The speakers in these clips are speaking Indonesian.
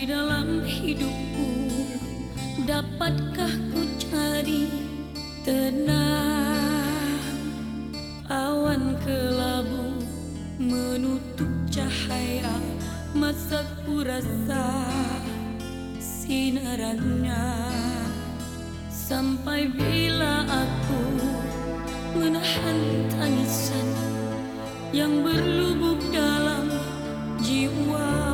di dalam hidupku dapatkah ku cari tenang? Awan kelabu menutup cahaya masa ku rasa sinarannya. Sampai bila aku menahan tangisan yang berlubuk dalam jiwa?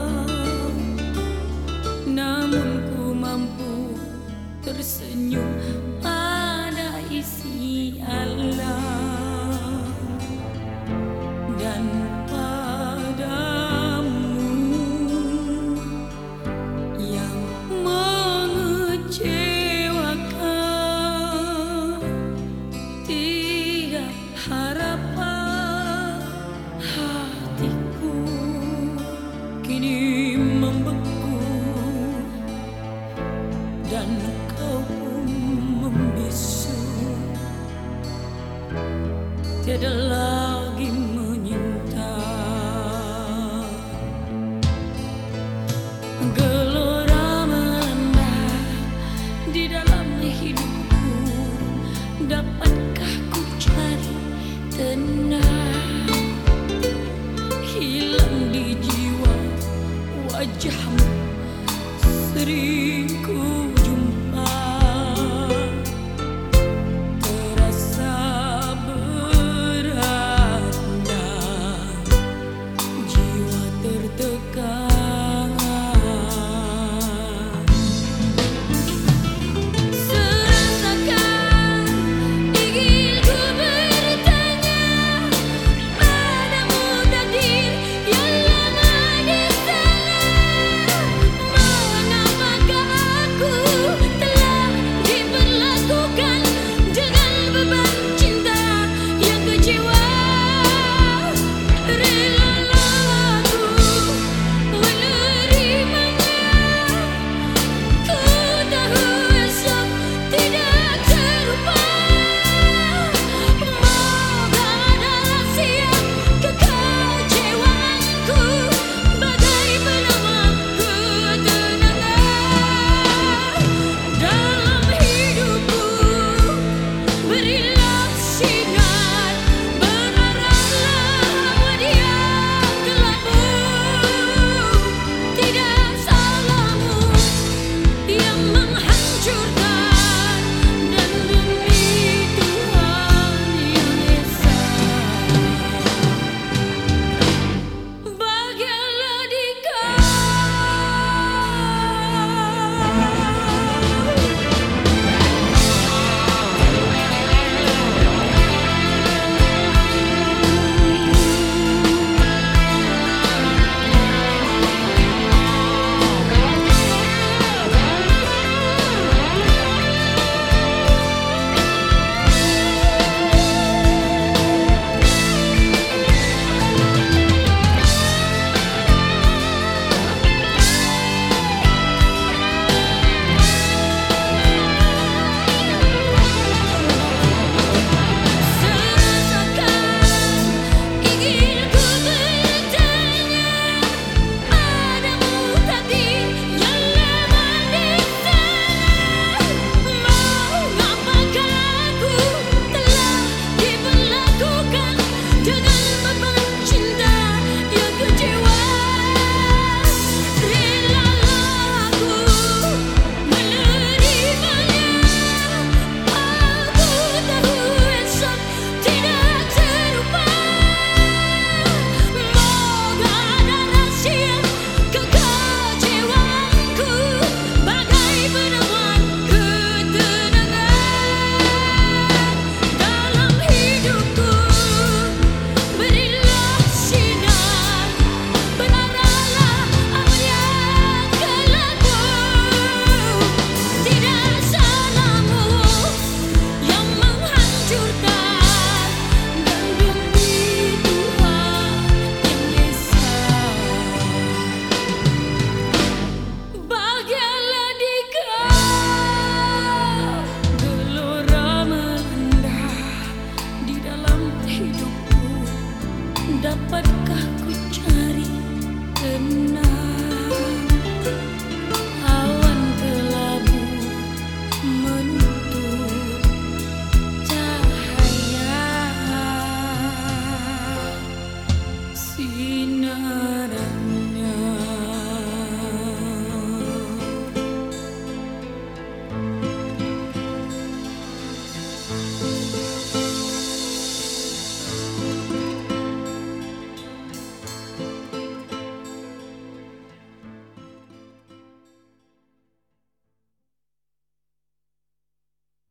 Tersenyum pada isi Allah Tiada lagi menyinta. Gelora melanda Di dalam hidupku. Dapatkah ku cari tenang? Hilang di jiwa Wajahmu Seringku. the God.